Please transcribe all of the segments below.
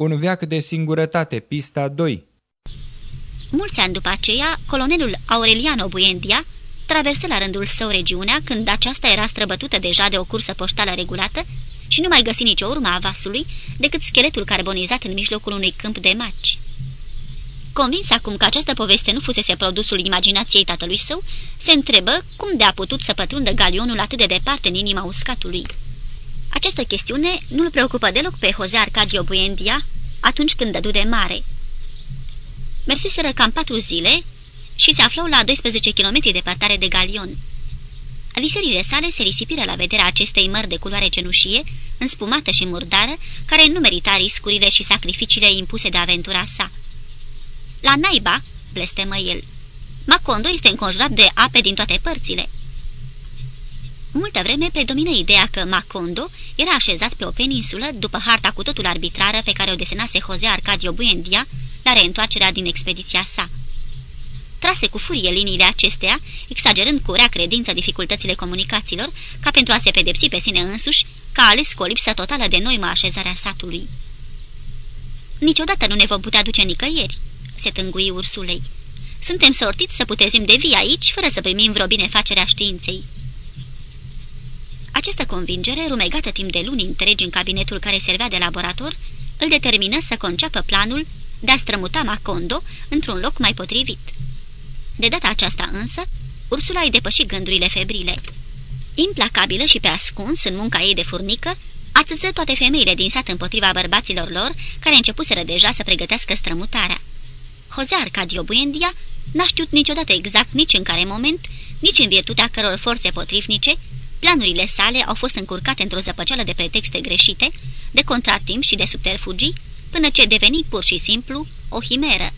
Un veac de singurătate, pista 2 Mulți ani după aceea, colonelul Aureliano Buendia traversă la rândul său regiunea când aceasta era străbătută deja de o cursă poștală regulată și nu mai găsi nicio urmă a vasului decât scheletul carbonizat în mijlocul unui câmp de maci. Convins acum că această poveste nu fusese produsul imaginației tatălui său, se întrebă cum de a putut să pătrundă galionul atât de departe în inima uscatului. Această chestiune nu-l preocupă deloc pe Jose Arcadio Buendia atunci când dădu de mare. Mersiseră cam patru zile și se aflau la 12 km departare de galion. Visările sale se risipiră la vederea acestei mări de culoare cenușie, înspumată și murdară, care nu merita riscurile și sacrificiile impuse de aventura sa. La naiba, blestemă el, Macondo este înconjurat de ape din toate părțile. Multă vreme predomină ideea că Macondo era așezat pe o peninsulă după harta cu totul arbitrară pe care o desenase Jose Arcadio Buendia la reîntoarcerea din expediția sa. Trase cu furie liniile acestea, exagerând cu rea credință dificultățile comunicațiilor, ca pentru a se pedepsi pe sine însuși, că a ales cu o lipsă totală de noimă așezarea satului. Niciodată nu ne vom putea duce nicăieri, se tângui ursulei. Suntem sortiți să putezim de vii aici, fără să primim vreo binefacere a științei. Această convingere, rumegată timp de luni întregi în cabinetul care servea de laborator, îl determină să conceapă planul de a strămuta Macondo într-un loc mai potrivit. De data aceasta însă, Ursula îi depăși gândurile febrile. Implacabilă și pe ascuns în munca ei de furnică, atâță toate femeile din sat împotriva bărbaților lor, care începuseră deja să pregătească strămutarea. Jose Arcadio Buendia n-a știut niciodată exact nici în care moment, nici în virtutea căror forțe potrivnice, planurile sale au fost încurcate într-o zăpăceală de pretexte greșite, de contratimp și de subterfugii, până ce deveni pur și simplu o himeră.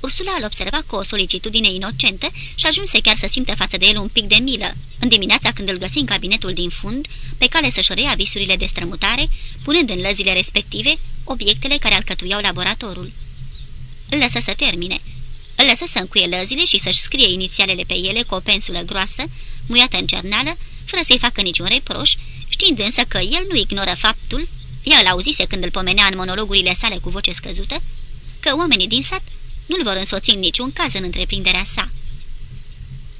Ursula îl observa cu o solicitudine inocentă și ajunse chiar să simtă față de el un pic de milă, în dimineața când îl găsi în cabinetul din fund, pe care să-și reia visurile de strămutare, punând în lăzile respective obiectele care alcătuiau laboratorul. Îl lăsă să termine. Îl lăsă să încuie lăzile și să-și scrie inițialele pe ele cu o pensulă groasă, muiată în cernală, fără să-i facă niciun reproș, știind însă că el nu ignoră faptul, ea îl auzise când îl pomenea în monologurile sale cu voce scăzută, că oamenii din sat nu-l vor însoți în niciun caz în întreprinderea sa.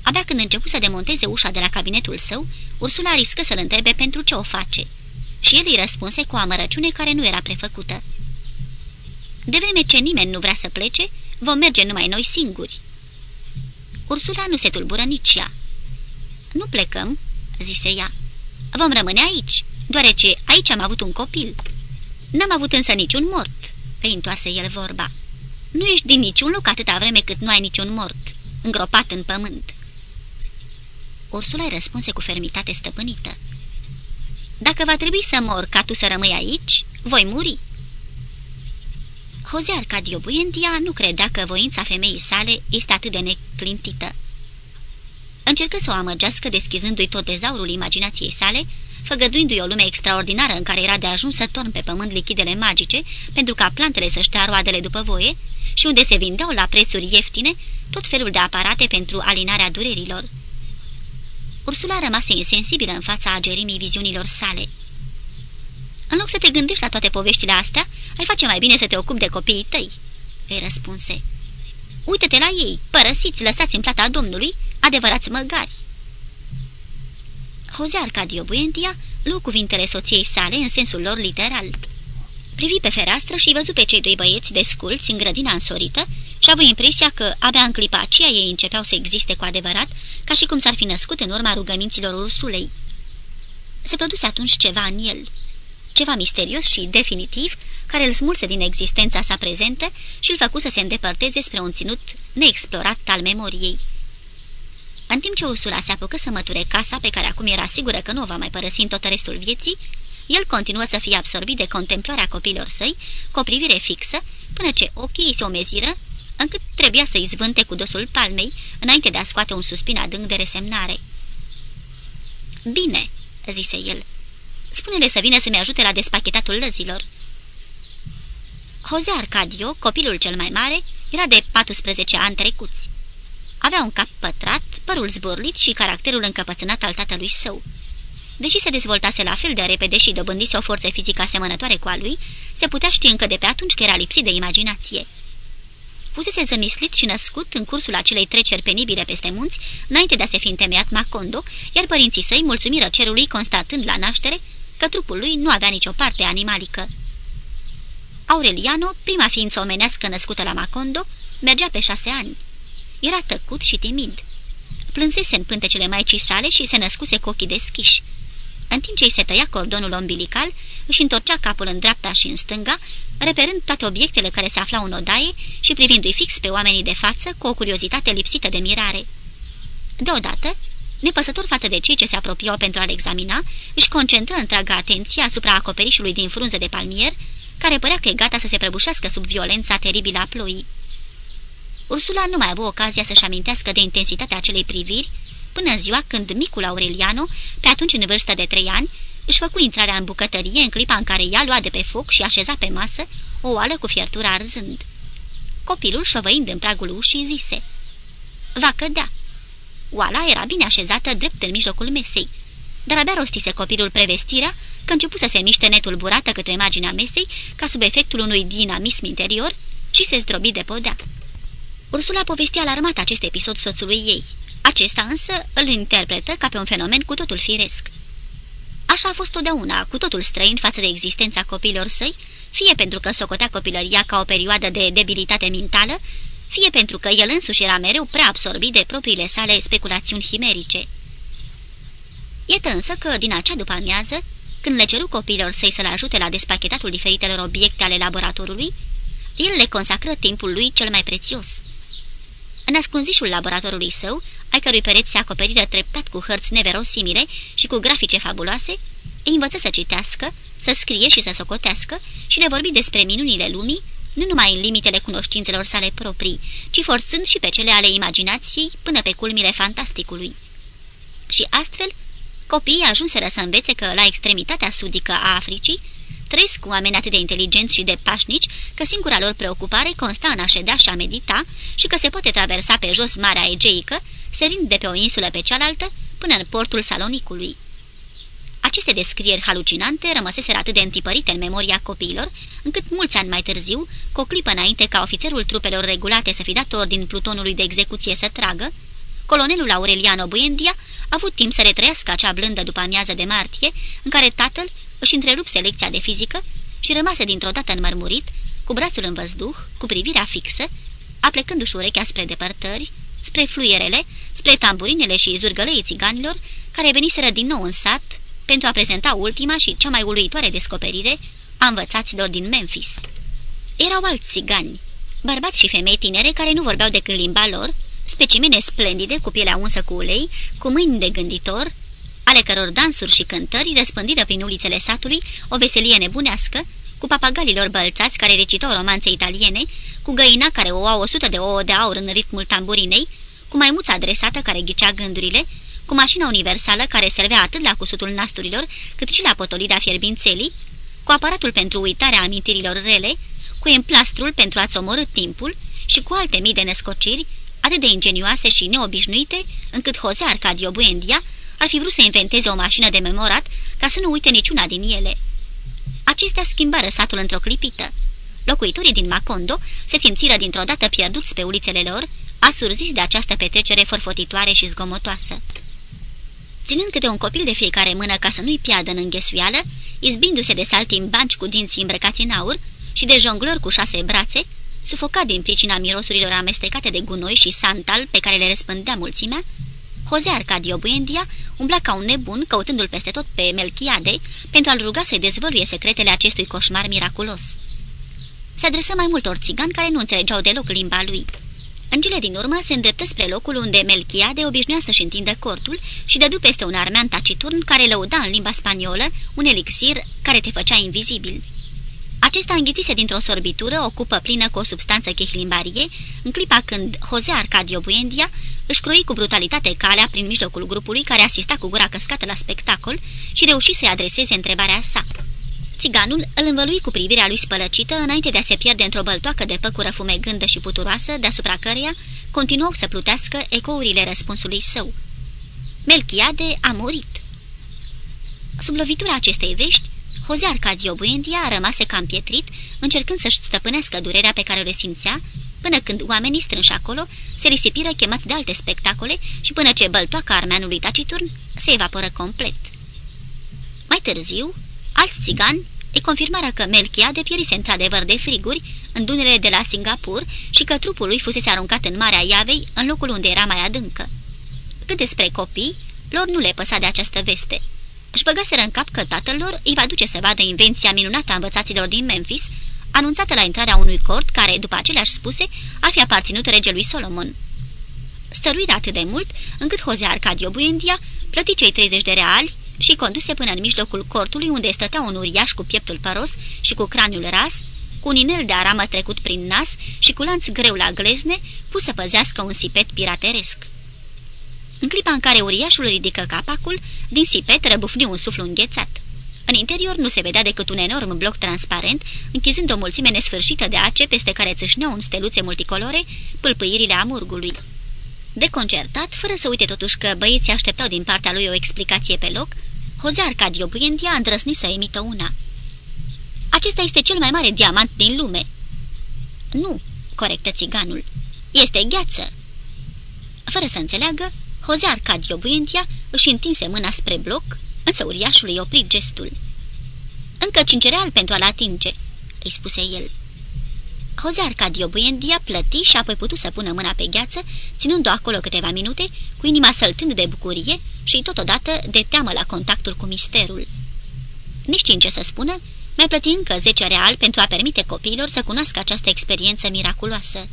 Abia când începu să demonteze ușa de la cabinetul său, Ursula riscă să-l întrebe pentru ce o face. Și el îi răspunse cu o amărăciune care nu era prefăcută. De vreme ce nimeni nu vrea să plece, vom merge numai noi singuri. Ursula nu se tulbură nici ea. Nu plecăm," zise ea. Vom rămâne aici, deoarece aici am avut un copil. N-am avut însă niciun mort," îi întoarse el vorba. Nu ești din niciun loc atâta vreme cât nu ai niciun mort, îngropat în pământ." Ursula îi răspunse cu fermitate stăpânită. Dacă va trebui să mor ca tu să rămâi aici, voi muri." Jose Arcadio Buendia nu credea că voința femeii sale este atât de neclintită. Încercă să o amăgească deschizându-i tot dezaurul imaginației sale, făgăduindu-i o lume extraordinară în care era de ajuns să torn pe pământ lichidele magice pentru ca plantele să-și dea roadele după voie și unde se vindeau la prețuri ieftine tot felul de aparate pentru alinarea durerilor. Ursula rămase insensibilă în fața agerimii viziunilor sale. În loc să te gândești la toate poveștile astea, ai face mai bine să te ocupi de copiii tăi," îi răspunse. Uită-te la ei, părăsiți, lăsați în plata Domnului, adevărați măgari." Jose Arcadio Buendia luă cuvintele soției sale în sensul lor literal. Privi pe fereastră și văzu pe cei doi băieți desculți în grădina însorită și avu impresia că abia în clipa aceea ei începeau să existe cu adevărat, ca și cum s-ar fi născut în urma rugăminților ursulei. Se produse atunci ceva în el, ceva misterios și definitiv, care îl smulse din existența sa prezentă și îl făcu să se îndepărteze spre un ținut neexplorat al memoriei. În timp ce Ursula se apucă să măture casa pe care acum era sigură că nu o va mai părăsi în tot restul vieții, el continuă să fie absorbit de contemplarea copilor săi cu o privire fixă, până ce ochii se omeziră, încât trebuia să izvânte cu dosul palmei, înainte de a scoate un suspin adânc de resemnare. Bine," zise el, spune-le să vină să-mi ajute la despachetatul lăzilor." Jose Arcadio, copilul cel mai mare, era de 14 ani trecuți. Avea un cap pătrat, părul zborlit și caracterul încăpățânat al tatălui său. Deși se dezvoltase la fel de repede și dobândise o forță fizică asemănătoare cu a lui, se putea ști încă de pe atunci că era lipsit de imaginație. Fusese zămislit și născut în cursul acelei treceri penibile peste munți, înainte de a se fi întemeiat Macondo, iar părinții săi mulțumiră cerului constatând la naștere că trupul lui nu avea nicio parte animalică. Aureliano, prima ființă omenească născută la Macondo, mergea pe șase ani. Era tăcut și timid. Plânsese în pântecele maicii sale și se născuse cu ochii deschiși. În timp ce îi se tăia cordonul ombilical, își întorcea capul în dreapta și în stânga, reperând toate obiectele care se aflau în odaie și privindu-i fix pe oamenii de față cu o curiozitate lipsită de mirare. Deodată, nepăsător față de cei ce se apropiau pentru a-l examina, își concentră întreaga atenție asupra acoperișului din frunze de palmier, care părea că e gata să se prăbușească sub violența teribilă a ploii. Ursula nu mai avea ocazia să-și amintească de intensitatea acelei priviri, până în ziua când micul Aureliano, pe atunci în vârstă de trei ani, își făcu intrarea în bucătărie în clipa în care ea lua de pe foc și așeza pe masă o oală cu fiertura arzând. Copilul, șovăind în pragul ușii, zise Va cădea. Oala era bine așezată drept în mijlocul mesei, dar abia rostise copilul prevestirea că începu să se miște netulburată către marginea mesei ca sub efectul unui dinamism interior și se zdrobi de podea. Ursula povestea alarmat acest episod soțului ei. Acesta însă îl interpretă ca pe un fenomen cu totul firesc. Așa a fost totdeauna, cu totul străin față de existența copiilor săi, fie pentru că socotea copilăria ca o perioadă de debilitate mentală, fie pentru că el însuși era mereu prea absorbit de propriile sale speculațiuni chimerice. Iată însă că, din acea după amiază, când le ceru copiilor săi să-l ajute la despachetatul diferitelor obiecte ale laboratorului, el le consacră timpul lui cel mai prețios – în ascunzișul laboratorului său, ai cărui pereți se acoperiră treptat cu hărți neverosimile și cu grafice fabuloase, îi învăță să citească, să scrie și să socotească și le vorbi despre minunile lumii, nu numai în limitele cunoștințelor sale proprii, ci forțând și pe cele ale imaginației până pe culmile fantasticului. Și astfel, copiii ajunseră să învețe că, la extremitatea sudică a Africii, Trăiesc cu oameni atât de inteligenți și de pașnici că singura lor preocupare consta în a ședea și a medita și că se poate traversa pe jos Marea Egeică, serind de pe o insulă pe cealaltă până în portul Salonicului. Aceste descrieri halucinante rămăseseră atât de întipărite în memoria copiilor, încât mulți ani mai târziu, cu o clipă înainte ca ofițerul trupelor regulate să fi dat ordin plutonului de execuție să tragă, colonelul Aureliano Buendia a avut timp să retrăiască acea blândă după amiază de martie, în care tatăl își întrerupse lecția de fizică și rămase dintr-o dată înmărmurit, cu brațul în văzduh, cu privirea fixă, aplecându-și urechea spre depărtări, spre fluierele, spre tamburinele și zurgăleii țiganilor, care veniseră din nou în sat pentru a prezenta ultima și cea mai uluitoare descoperire a învățaților din Memphis. Erau alți țigani, bărbați și femei tinere care nu vorbeau decât limba lor, specimene splendide cu pielea unsă cu ulei, cu mâini de gânditor, ale căror dansuri și cântări răspândiră prin ulițele satului o veselie nebunească, cu papagalilor bălțați care recitau romanțe italiene, cu găina care o au o sută de ouă de aur în ritmul tamburinei, cu maimuța adresată care ghicea gândurile, cu mașina universală care servea atât la cusutul nasturilor, cât și la potolirea fierbințelii, cu aparatul pentru uitarea amintirilor rele, cu emplastrul pentru a-ți omorâ timpul și cu alte mii de născociri, atât de ingenioase și neobișnuite, încât Jose Arcadio Buendia ar fi vrut să inventeze o mașină de memorat ca să nu uite niciuna din ele. Acestea schimbară satul într-o clipită. Locuitorii din Macondo se simțiră dintr-o dată pierduți pe ulițele lor, asurziți de această petrecere forfotitoare și zgomotoasă. Ținând câte un copil de fiecare mână ca să nu-i piardă în înghesuială, izbindu-se de saltimbanci cu dinții îmbrăcați în aur și de jonglori cu șase brațe, sufocat din pricina mirosurilor amestecate de gunoi și santal pe care le răspândea mulțimea, Jose Arcadio Buendia umbla ca un nebun, căutându-l peste tot pe Melchiade, pentru a-l ruga să-i dezvăluie secretele acestui coșmar miraculos. Se adresă mai multor țigani care nu înțelegeau deloc limba lui. În cele din urmă se îndreptă spre locul unde Melchiade obișnuia să-și întindă cortul și dădu peste un armean taciturn care lăuda în limba spaniolă un elixir care te făcea invizibil. Acesta înghitise dintr-o sorbitură o cupă plină cu o substanță chihlimbarie, în clipa când Jose Arcadio Buendia își croi cu brutalitate calea prin mijlocul grupului care asista cu gura căscată la spectacol și reuși să-i adreseze întrebarea sa. Țiganul îl învălui cu privirea lui spălăcită înainte de a se pierde într-o băltoacă de păcură fumegândă și puturoasă, deasupra căreia continuau să plutească ecourile răspunsului său. Melchiade a murit. Sub lovitura acestei vești, Jose Arcadio Buendia rămase cam pietrit, încercând să-și stăpânească durerea pe care o resimțea, până când oamenii strânși acolo se risipiră chemați de alte spectacole și până ce băltoaca armeanului taciturn se evaporă complet. Mai târziu, alți țigani îi confirmară că Melchiade pierise într-adevăr de friguri în dunele de la Singapur și că trupul lui fusese aruncat în Marea Iavei, în locul unde era mai adâncă. Cât despre copii, lor nu le păsa de această veste. Își băgaseră în cap că tatăl lor îi va duce să vadă invenția minunată a învățaților din Memphis, anunțată la intrarea unui cort care, după aceleași spuse, ar fi aparținut regelui Solomon. Stăruit atât de mult, încât Jose Arcadio Buendia plăti cei 30 de reali și conduse până în mijlocul cortului unde stătea un uriaș cu pieptul păros și cu craniul ras, cu un inel de aramă trecut prin nas și cu lanț greu la glezne, pus să păzească un sipet pirateresc. În clipa în care uriașul ridică capacul, din sipet răbufni un suflu înghețat. În interior nu se vedea decât un enorm bloc transparent, închizând o mulțime nesfârșită de ace peste care țâșneau în steluțe multicolore pâlpâirile amurgului. Deconcertat, fără să uite totuși că băieții așteptau din partea lui o explicație pe loc, Jose Arcadio Buendia îndrăsni să emită una. Acesta este cel mai mare diamant din lume." Nu," corectă țiganul. Este gheață." Fără să înțeleagă, Jose Arcadio Buendia își întinse mâna spre bloc, însă uriașul îi opri gestul. Încă cinci real pentru a-l atinge," îi spuse el. Jose Arcadio Buendia plăti și apoi putu să pună mâna pe gheață, ținând-o acolo câteva minute, cu inima săltând de bucurie și totodată de teamă la contactul cu misterul. Nici ce să spună, mai plăti încă 10 real pentru a permite copiilor să cunoască această experiență miraculoasă.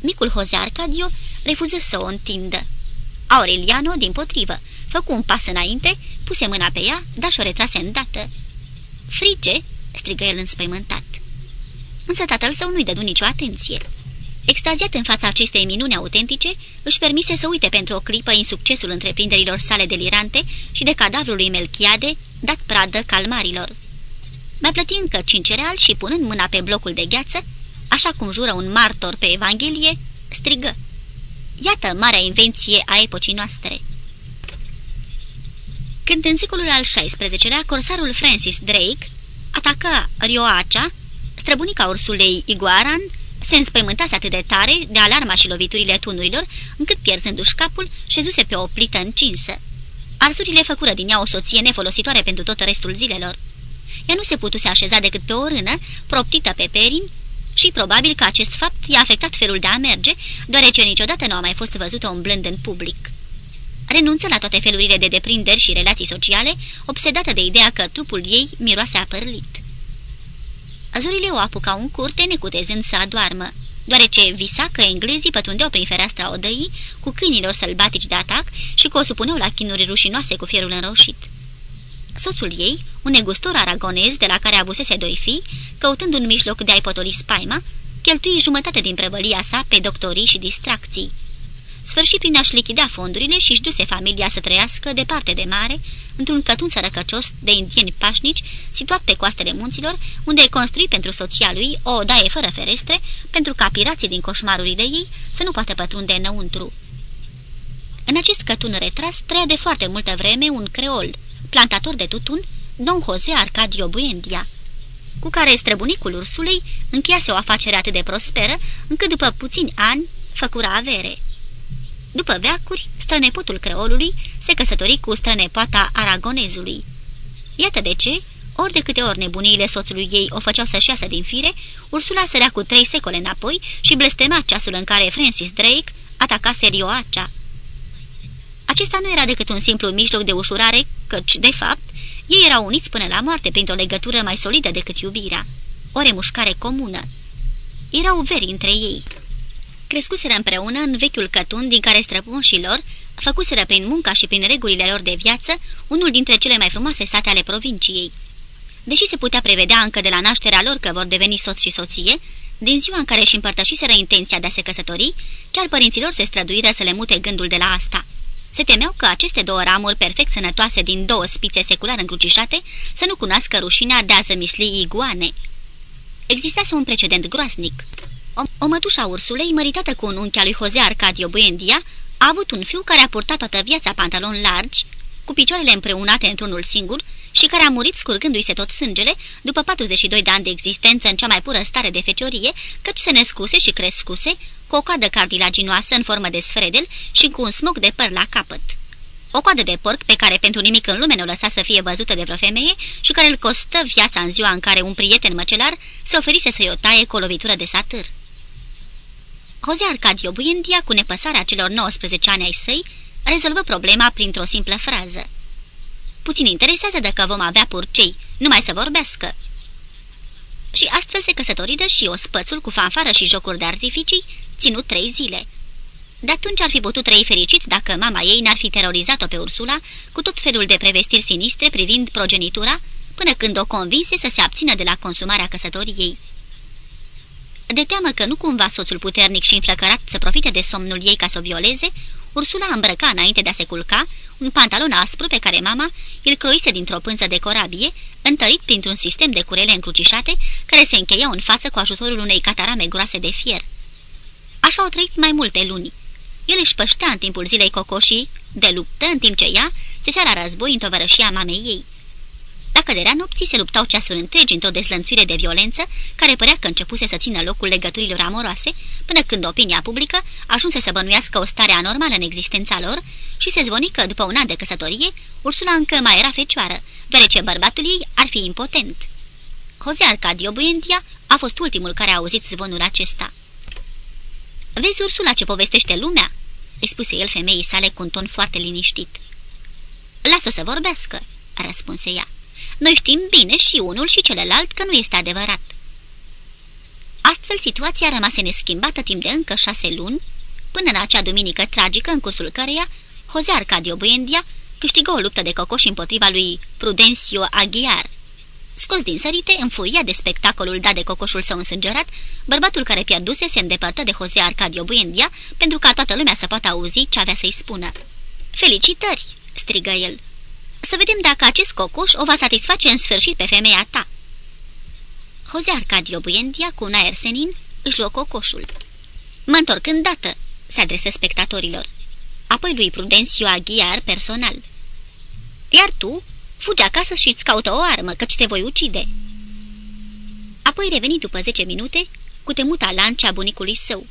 Micul Jose Arcadio refuză să o întindă. Aureliano, din potrivă, făcu un pas înainte, puse mâna pe ea, dar și-o retrase îndată. Frige!" strigă el înspăimântat. Însă tatăl său nu-i dădu nicio atenție. Extaziat în fața acestei minuni autentice, își permise să uite pentru o clipă insuccesul întreprinderilor sale delirante și de cadavrul lui Melchiade, dat pradă calmarilor. Mai plăti încă cinci real și, punând mâna pe blocul de gheață, așa cum jură un martor pe Evanghelie, strigă. Iată marea invenție a epocii noastre. Când în secolul al XVI-lea, corsarul Francis Drake ataca Rioacea, străbunica ursulei Iguaran se înspăimântase atât de tare de alarma și loviturile tunurilor, încât pierzându-și capul, șezuse pe o plită încinsă. Arsurile făcură din ea o soție nefolositoare pentru tot restul zilelor. Ea nu se putuse așeza decât pe o rână, proptită pe perin, și probabil că acest fapt i-a afectat felul de a merge, deoarece niciodată nu a mai fost văzută umblând în public. Renunță la toate felurile de deprinderi și relații sociale, obsedată de ideea că trupul ei miroase a părlit. Azurile o apucau în curte, necutezând să adoarmă, deoarece visa că englezii pătrundeau prin fereastra odăii cu câinilor sălbatici de atac și că o supuneau la chinuri rușinoase cu fierul înroșit. Soțul ei, un negustor aragonez de la care avusese doi fii, căutând un mijloc de a-i potoli spaima, cheltui jumătate din prăvălia sa pe doctorii și distracții. Sfârșit prin a-și lichida fondurile și-și duse familia să trăiască departe de mare, într-un cătun sărăcăcios de indieni pașnici, situat pe coastele munților, unde îi construi pentru soția lui o odaie fără ferestre, pentru ca pirații din coșmarurile ei să nu poată pătrunde înăuntru. În acest cătun retras trăia de foarte multă vreme un creol, plantator de tutun, Don Jose Arcadio Buendia, cu care străbunicul ursulei încheiase o afacere atât de prosperă, încât după puțini ani făcura avere. După veacuri, strănepotul creolului se căsători cu strănepoata aragonezului. Iată de ce, ori de câte ori nebuniile soțului ei o făceau să-și iasă din fire, Ursula sărea cu trei secole înapoi și blestema ceasul în care Francis Drake ataca serioacea. Acesta nu era decât un simplu mijloc de ușurare, căci, de fapt, ei erau uniți până la moarte printr-o legătură mai solidă decât iubirea, o remușcare comună. Erau veri între ei. Crescuseră împreună în vechiul cătun din care străpunșii lor făcuseră prin munca și prin regulile lor de viață unul dintre cele mai frumoase sate ale provinciei. Deși se putea prevedea încă de la nașterea lor că vor deveni soț și soție, din ziua în care își împărtășiseră intenția de a se căsători, chiar părinților se străduiră să le mute gândul de la asta. Se temeau că aceste două ramuri perfect sănătoase din două spițe secular încrucișate să nu cunoască rușinea de a zămisli iguane. Existase un precedent groasnic. O, o mătușa ursulei, măritată cu un unchi al lui Jose Arcadio Buendia, a avut un fiu care a purtat toată viața pantaloni largi, cu picioarele împreunate într-unul singur și care a murit scurgându-i se tot sângele după 42 de ani de existență în cea mai pură stare de feciorie, căci se născuse și crescuse, cu o coadă cartilaginoasă în formă de sfredel și cu un smoc de păr la capăt. O coadă de porc pe care pentru nimic în lume nu lăsa să fie văzută de vreo femeie și care îl costă viața în ziua în care un prieten măcelar se oferise să-i o taie cu o lovitură de satâr. Jose Arcadio Buendia, cu nepăsarea celor 19 ani ai săi, rezolvă problema printr-o simplă frază. Puțin interesează dacă vom avea purcei, numai să vorbească. Și astfel se căsătoridă și o spățul cu fanfară și jocuri de artificii, ținut trei zile. De atunci ar fi putut trăi fericit dacă mama ei n-ar fi terorizat-o pe Ursula cu tot felul de prevestiri sinistre privind progenitura, până când o convinse să se abțină de la consumarea căsătoriei. De teamă că nu cumva soțul puternic și înflăcărat să profite de somnul ei ca să o violeze, Ursula îmbrăca înainte de a se culca un pantalon aspru pe care mama îl croise dintr-o pânză de corabie, întărit printr-un sistem de curele încrucișate care se încheiau în față cu ajutorul unei catarame groase de fier. Așa au trăit mai multe luni. El își păștea în timpul zilei cocoșii de luptă, în timp ce ea se seara război în tovărășia mamei ei. La căderea nopții se luptau ceasuri întregi într-o dezlănțuire de violență, care părea că începuse să țină locul legăturilor amoroase, până când opinia publică ajunse să bănuiască o stare anormală în existența lor și se zvoni că, după un an de căsătorie, Ursula încă mai era fecioară, deoarece bărbatul ei ar fi impotent. Jose Arcadio Buendia a fost ultimul care a auzit zvonul acesta. Vezi, Ursula, ce povestește lumea?" îi spuse el femeii sale cu un ton foarte liniștit. Lasă-o să vorbească," răspunse ea. Noi știm bine și unul și celălalt că nu este adevărat. Astfel, situația rămase neschimbată timp de încă șase luni, până în acea duminică tragică în cursul căreia Jose Arcadio Buendia câștigă o luptă de cocoși împotriva lui Prudencio Aguiar. Scos din sărite, înfuria de spectacolul dat de cocoșul său însângerat, bărbatul care pierduse se îndepărtă de Jose Arcadio Buendia pentru ca toată lumea să poată auzi ce avea să-i spună. Felicitări!" strigă el. Să vedem dacă acest cocoș o va satisface în sfârșit pe femeia ta." Jose Arcadio Buendia, cu un aer senin, își luă cocoșul. Mă întorc îndată," se adresă spectatorilor. Apoi lui Prudențiu Aghiar personal. Iar tu, fugi acasă și îți caută o armă, căci te voi ucide." Apoi reveni după zece minute, cu temuta lancea bunicului său.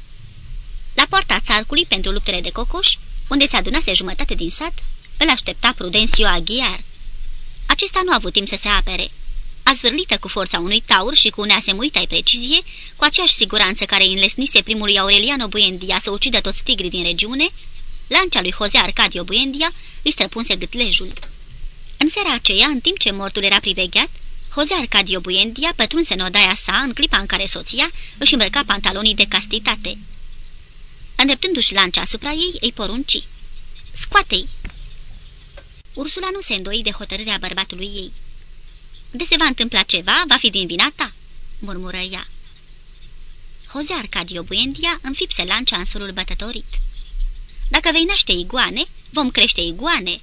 La poarta țarcului pentru luptele de cocoș, unde se adunase jumătate din sat, îl aștepta Prudențiu Aghiar. Acesta nu a avut timp să se apere. A zvârlită cu forța unui taur și cu un asemuită ai precizie, cu aceeași siguranță care îi înlesnise primului Aureliano Buendia să ucidă toți tigrii din regiune, lancea lui Jose Arcadio Buendia îi străpunse gâtlejul. În seara aceea, în timp ce mortul era privegheat, Jose Arcadio Buendia pătrunse în odaia sa în clipa în care soția își îmbrăca pantalonii de castitate. Îndreptându-și lancea asupra ei, îi porunci. Scoate-i! Ursula nu se îndoi de hotărârea bărbatului ei. De se va întâmpla ceva, va fi din vina ta," murmură ea. Jose Arcadio Buendia înfipse lancea în solul bătătorit. Dacă vei naște iguane, vom crește iguane,"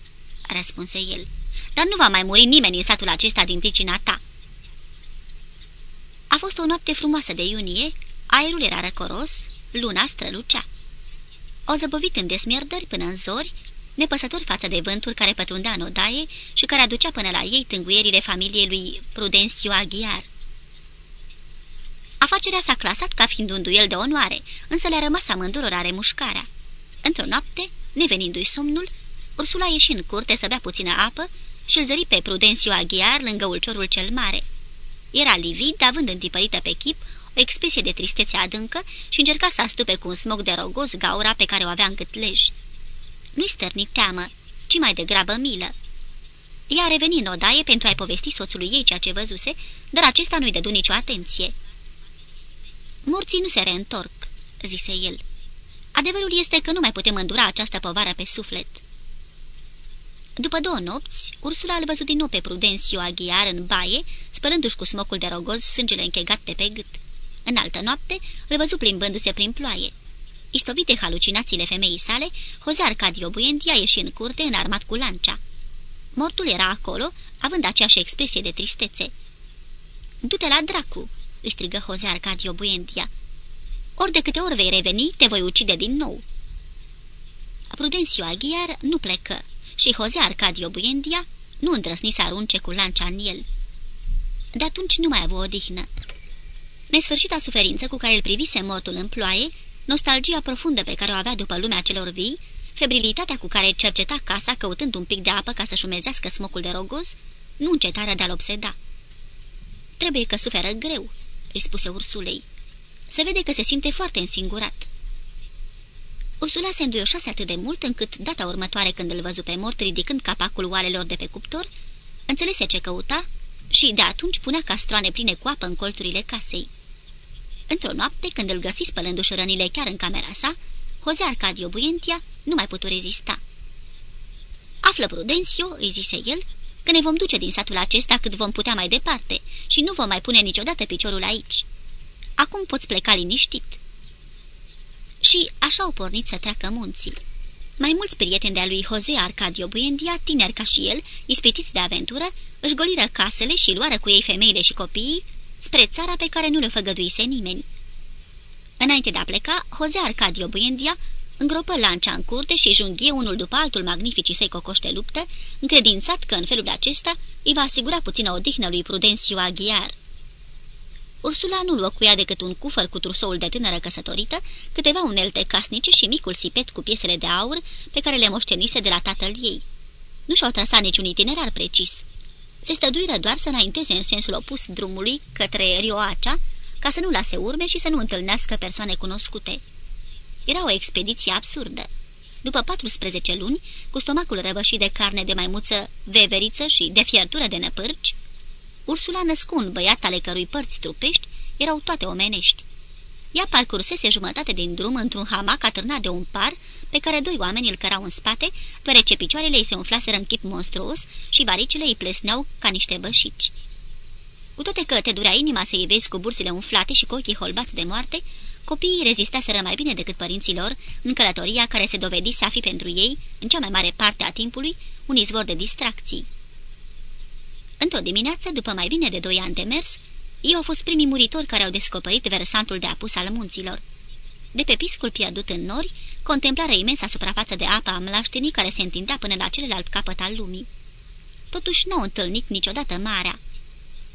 răspunse el. Dar nu va mai muri nimeni în satul acesta din pricina ta." A fost o noapte frumoasă de iunie, aerul era răcoros, luna strălucea. O zăbovit în desmierdări până în zori, nepăsător față de vântul care pătrundea în odaie și care aducea până la ei tânguierile familiei lui Prudencio Aghiar. Afacerea s-a clasat ca fiind un duel de onoare, însă le-a rămas amândurora remușcarea. Într-o noapte, nevenindu-i somnul, Ursula ieși în curte să bea puțină apă și îl zări pe Prudencio Aghiar lângă ulciorul cel mare. Era livid, având întipărită pe chip o expresie de tristețe adâncă și încerca să astupe cu un smog de rogos gaura pe care o avea în gâtlej. Nu-i stărni teamă, ci mai degrabă milă. Ea a revenit în odaie pentru a-i povesti soțului ei ceea ce văzuse, dar acesta nu-i dădu nicio atenție. Morții nu se reîntorc," zise el. Adevărul este că nu mai putem îndura această povară pe suflet." După două nopți, Ursula îl văzut din nou pe Prudențiu Aghiar în baie, spălându-și cu smocul de rogoz sângele închegat pe gât. În altă noapte, îl văzut plimbându-se prin ploaie. Istovit de halucinațiile femeii sale, Jose Arcadio Buendia ieși în curte înarmat cu lancea. Mortul era acolo, având aceeași expresie de tristețe. Du-te la dracu!" îi strigă Jose Arcadio Buendia. Ori de câte ori vei reveni, te voi ucide din nou." Prudențiu Aghiar nu plecă, și Jose Arcadio Buendia nu îndrăsni să arunce cu lancia în el. De atunci nu mai avea odihnă. Nesfârșita suferință cu care îl privise mortul în ploaie, nostalgia profundă pe care o avea după lumea celor vii, febrilitatea cu care cerceta casa căutând un pic de apă ca să-și șumezească smocul de rogoz, nu încetarea de a-l obseda. Trebuie că suferă greu," îi spuse Ursulei. Se vede că se simte foarte însingurat." Ursula se înduioșase atât de mult încât, data următoare când îl văzu pe mort ridicând capacul oalelor de pe cuptor, înțelese ce căuta și de atunci punea castroane pline cu apă în colțurile casei. Într-o noapte, când îl găsi spălându-și rănile chiar în camera sa, Jose Arcadio Buentia nu mai putu rezista. Află, Prudencio," îi zise el, că ne vom duce din satul acesta cât vom putea mai departe și nu vom mai pune niciodată piciorul aici. Acum poți pleca liniștit." Și așa au pornit să treacă munții. Mai mulți prieteni de-a lui Jose Arcadio Buendia, tineri ca și el, ispitiți de aventură, își goliră casele și luară cu ei femeile și copiii spre țara pe care nu le făgăduise nimeni. Înainte de a pleca, Jose Arcadio Buendia îngropă lancea în curte și junghie unul după altul magnificii săi cocoște luptă, încredințat că în felul acesta îi va asigura puțină odihnă lui Prudențiu Aghiar. Ursula nu locuia decât un cufăr cu trusoul de tânără căsătorită, câteva unelte casnice și micul sipet cu piesele de aur pe care le moștenise de la tatăl ei. Nu și-au trasat niciun itinerar precis. Se stăduiră doar să înainteze în sensul opus drumului către Rioacea, ca să nu lase urme și să nu întâlnească persoane cunoscute. Era o expediție absurdă. După 14 luni, cu stomacul răvășit de carne de maimuță, veveriță și de fiertură de năpârci, Ursula născu un băiat ale cărui părți trupești erau toate omenești. Ea parcursese jumătate din drum într-un hamac atârnat de un par pe care doi oameni îl cărau în spate, deoarece picioarele ei se umflaseră în chip monstruos și varicile îi plesneau ca niște bășici. Cu toate că te durea inima să-i vezi cu bursile umflate și cu ochii holbați de moarte, copiii rezistaseră mai bine decât părinților în călătoria care se dovedi a fi pentru ei, în cea mai mare parte a timpului, un izvor de distracții. Într-o dimineață, după mai bine de doi ani de mers, ei au fost primii muritori care au descoperit versantul de apus al munților. De pe piscul pierdut în nori, contemplară imensa suprafață de apă a mlaștenii care se întindea până la celălalt capăt al lumii. Totuși nu au întâlnit niciodată marea.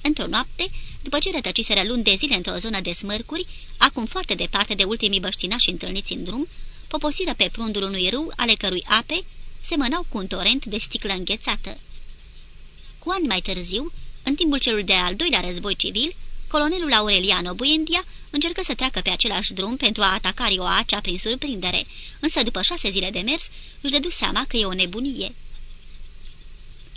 Într-o noapte, după ce rătăciseră luni de zile într-o zonă de smărcuri, acum foarte departe de ultimii băștinași întâlniți în drum, poposiră pe prundul unui râu ale cărui ape semănau cu un torent de sticlă înghețată. Cu ani mai târziu, în timpul celui de-al doilea război civil, colonelul Aureliano Buendia încercă să treacă pe același drum pentru a ataca Rioacea prin surprindere, însă după șase zile de mers își dădu seama că e o nebunie.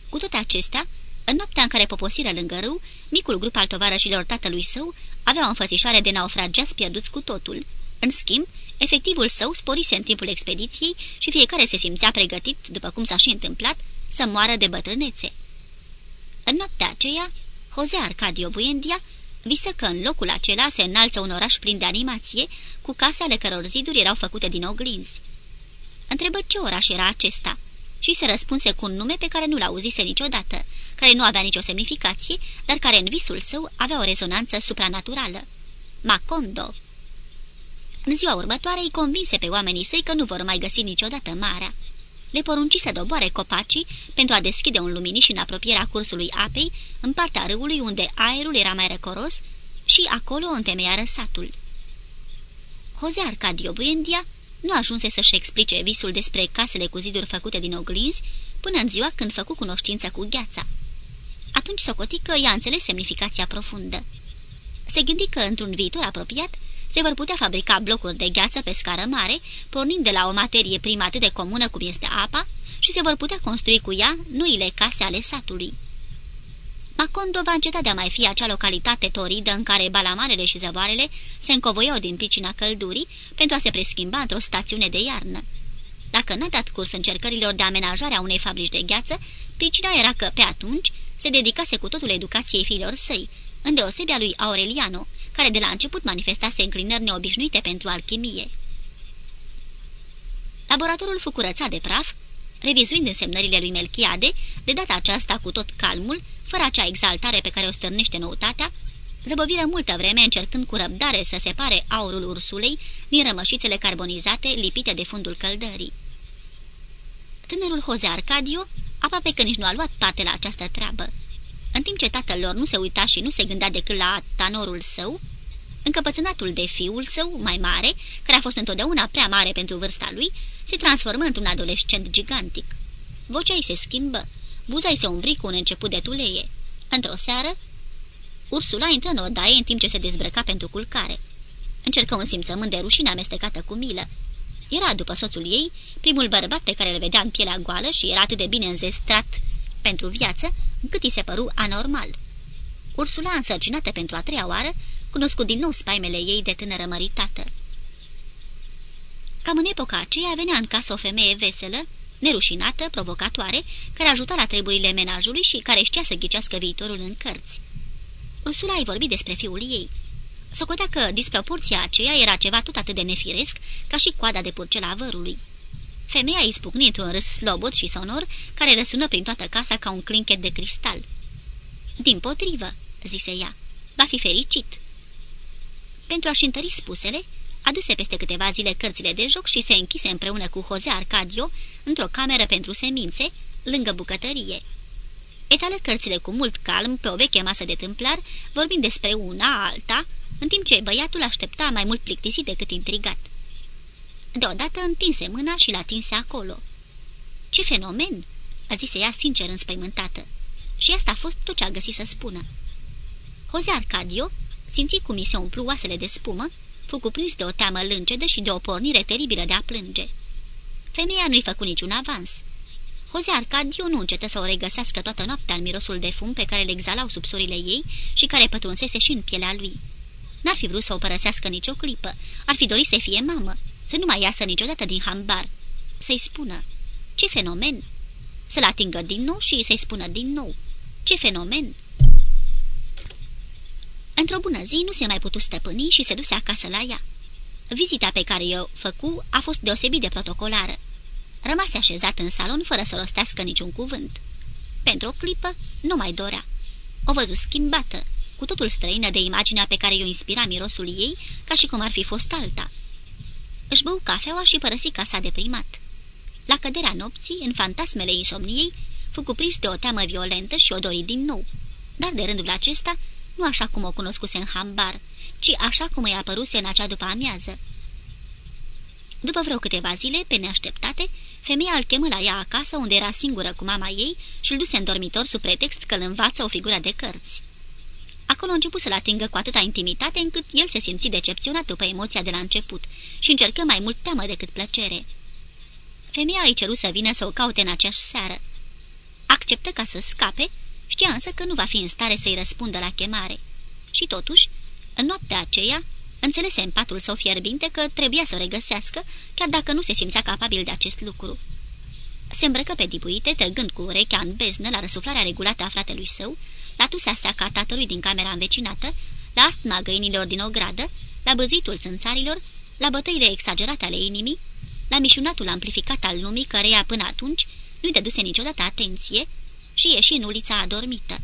Cu toate acestea, în noaptea în care poposiră lângă râu, micul grup al tovarășilor tatălui său avea o înfățișare de naufragiați pierduți cu totul. În schimb, efectivul său sporise în timpul expediției și fiecare se simțea pregătit, după cum s-a și întâmplat, să moară de bătrânețe. În noaptea aceea, Jose Arcadio Buendia visă că în locul acela se înalță un oraș plin de animație, cu case ale căror ziduri erau făcute din oglinzi. Întrebă ce oraș era acesta și se răspunse cu un nume pe care nu l-auzise niciodată, care nu avea nicio semnificație, dar care în visul său avea o rezonanță supranaturală. Macondo. În ziua următoare îi convinse pe oamenii săi că nu vor mai găsi niciodată marea le porunci să doboare copacii pentru a deschide un luminiș în apropierea cursului apei, în partea râului unde aerul era mai răcoros și acolo întemeiară satul. Jose Arcadio Buendia nu ajunse să-și explice visul despre casele cu ziduri făcute din oglinzi până în ziua când făcu cunoștință cu gheața. Atunci socoti că i-a înțeles semnificația profundă. Se gândi că, într-un viitor apropiat, se vor putea fabrica blocuri de gheață pe scară mare, pornind de la o materie primă atât de comună cum este apa, și se vor putea construi cu ea noile case ale satului. Macondo va înceta de a mai fi acea localitate toridă în care balamarele și zăvoarele se încovoiau din pricina căldurii pentru a se preschimba într-o stațiune de iarnă. Dacă n-a dat curs încercărilor de amenajare a unei fabrici de gheață, pricina era că, pe atunci, se dedicase cu totul educației fiilor săi, îndeosebea lui Aureliano, care de la început manifestase înclinări neobișnuite pentru alchimie. Laboratorul fu curățat de praf, revizuind însemnările lui Melchiade, de data aceasta cu tot calmul, fără acea exaltare pe care o stârnește noutatea, zăbăviră multă vreme încercând cu răbdare să separe aurul ursulei din rămășițele carbonizate lipite de fundul căldării. Tânărul Jose Arcadio aproape că nici nu a luat parte la această treabă. În timp ce tatăl lor nu se uita și nu se gândea decât la tanorul său, încăpățânatul de fiul său, mai mare, care a fost întotdeauna prea mare pentru vârsta lui, se transformă într-un adolescent gigantic. Vocea îi se schimbă, buza îi se umbri cu un început de tuleie. Într-o seară, Ursula intră în odaie în timp ce se dezbrăca pentru culcare. Încercă un simțământ de rușine amestecată cu milă. Era, după soțul ei, primul bărbat pe care îl vedea în pielea goală și era atât de bine înzestrat pentru viață, încât îi se păru anormal. Ursula, însărcinată pentru a treia oară, cunoscut din nou spaimele ei de tânără măritată. Cam în epoca aceea venea în casă o femeie veselă, nerușinată, provocatoare, care ajuta la treburile menajului și care știa să ghicească viitorul în cărți. Ursula îi vorbi despre fiul ei. Socotea că disproporția aceea era ceva tot atât de nefiresc ca și coada de purcel a vărului. Femeia îi spucni într-un râs slobot și sonor, care răsună prin toată casa ca un clinchet de cristal. Din potrivă, zise ea, va fi fericit. Pentru a-și întări spusele, aduse peste câteva zile cărțile de joc și se închise împreună cu Jose Arcadio într-o cameră pentru semințe, lângă bucătărie. Etală cărțile cu mult calm pe o veche masă de tâmplar, vorbind despre una, alta, în timp ce băiatul aștepta mai mult plictisit decât intrigat. Deodată întinse mâna și l atinse acolo. Ce fenomen!" a zise ea sincer înspăimântată. Și asta a fost tot ce a găsit să spună. Jose Arcadio simți cum i se umplu oasele de spumă, fu cuprins de o teamă lâncedă și de o pornire teribilă de a plânge. Femeia nu-i făcu niciun avans. Jose Arcadio nu încetă să o regăsească toată noaptea în mirosul de fum pe care le exalau subsorile ei și care pătrunsese și în pielea lui. N-ar fi vrut să o părăsească nicio clipă, ar fi dorit să fie mamă, să nu mai iasă niciodată din hambar. Să-i spună, ce fenomen! Să-l atingă din nou și să-i spună din nou, ce fenomen! Într-o bună zi nu se mai putu stăpâni și se duse acasă la ea. Vizita pe care i-o făcu a fost deosebit de protocolară. Rămase așezat în salon fără să rostească niciun cuvânt. Pentru o clipă nu mai dorea. O văzu schimbată, cu totul străină de imaginea pe care i-o inspira mirosul ei, ca și cum ar fi fost alta. Își bău cafeaua și părăsi casa deprimat. La căderea nopții, în fantasmele insomniei, fu cuprins de o teamă violentă și o dori din nou. Dar de rândul acesta, nu așa cum o cunoscuse în hambar, ci așa cum îi apăruse în acea după amiază. După vreo câteva zile, pe neașteptate, femeia îl chemă la ea acasă, unde era singură cu mama ei și îl duse în dormitor sub pretext că îl învață o figură de cărți. Acolo a început să-l atingă cu atâta intimitate încât el se simți decepționat după emoția de la început și încercă mai mult teamă decât plăcere. Femeia îi ceru să vină să o caute în aceeași seară. Acceptă ca să scape, știa însă că nu va fi în stare să-i răspundă la chemare. Și totuși, în noaptea aceea, înțelese în patul său fierbinte că trebuia să o regăsească, chiar dacă nu se simțea capabil de acest lucru. Se îmbrăcă pe dibuite, trăgând cu urechea în beznă la răsuflarea regulată a fratelui său, la tusea seaca a tatălui din camera învecinată, la astma găinilor din ogradă, la băzitul țânțarilor, la bătăile exagerate ale inimii, la mișunatul amplificat al lumii căreia până atunci nu-i dăduse niciodată atenție și ieși în ulița adormită.